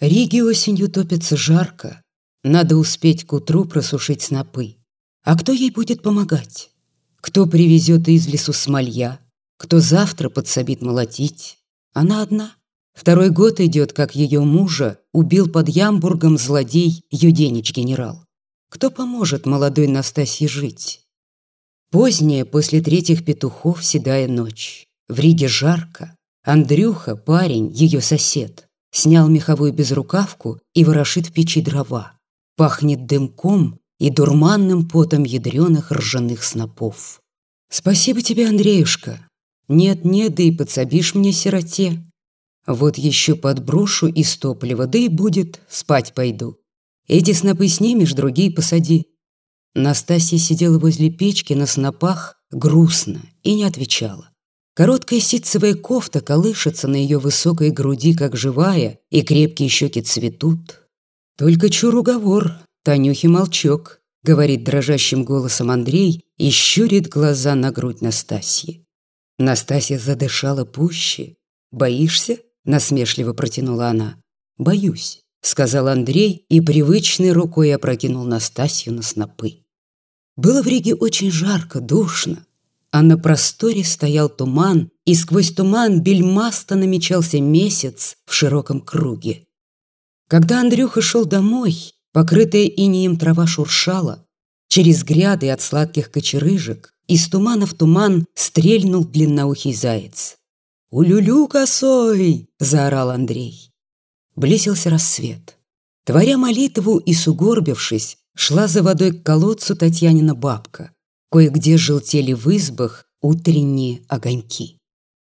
Риги осенью топится жарко. Надо успеть к утру просушить снопы. А кто ей будет помогать? Кто привезет из лесу смолья? Кто завтра подсобит молотить? Она одна. Второй год идет, как ее мужа убил под Ямбургом злодей Юденич-генерал. Кто поможет молодой Настасье жить? Поздняя, после третьих петухов, седая ночь. В Риге жарко. Андрюха, парень, ее сосед, снял меховую безрукавку и ворошит в печи дрова. Пахнет дымком и дурманным потом ядреных ржаных снопов. «Спасибо тебе, Андреюшка. Нет-нет, да и подсобишь мне, сироте. Вот еще подброшу из топлива, да и будет, спать пойду. Эти снопы снимешь, другие посади». Настасья сидела возле печки на снопах грустно и не отвечала. Короткая ситцевая кофта колышется на ее высокой груди, как живая, и крепкие щеки цветут. «Только чур уговор, Танюхи молчок», — говорит дрожащим голосом Андрей и щурит глаза на грудь Настасьи. Настасья задышала пуще. «Боишься?» — насмешливо протянула она. «Боюсь», — сказал Андрей и привычной рукой опрокинул Настасью на снопы. Было в Риге очень жарко, душно а на просторе стоял туман, и сквозь туман бельмасто намечался месяц в широком круге. Когда Андрюха шел домой, покрытая инеем трава шуршала, через гряды от сладких кочерыжек из тумана в туман стрельнул длинноухий заяц. «Улюлю косой!» — заорал Андрей. Близился рассвет. Творя молитву и сугорбившись, шла за водой к колодцу Татьянина бабка — Кое-где желтели в избах утренние огоньки.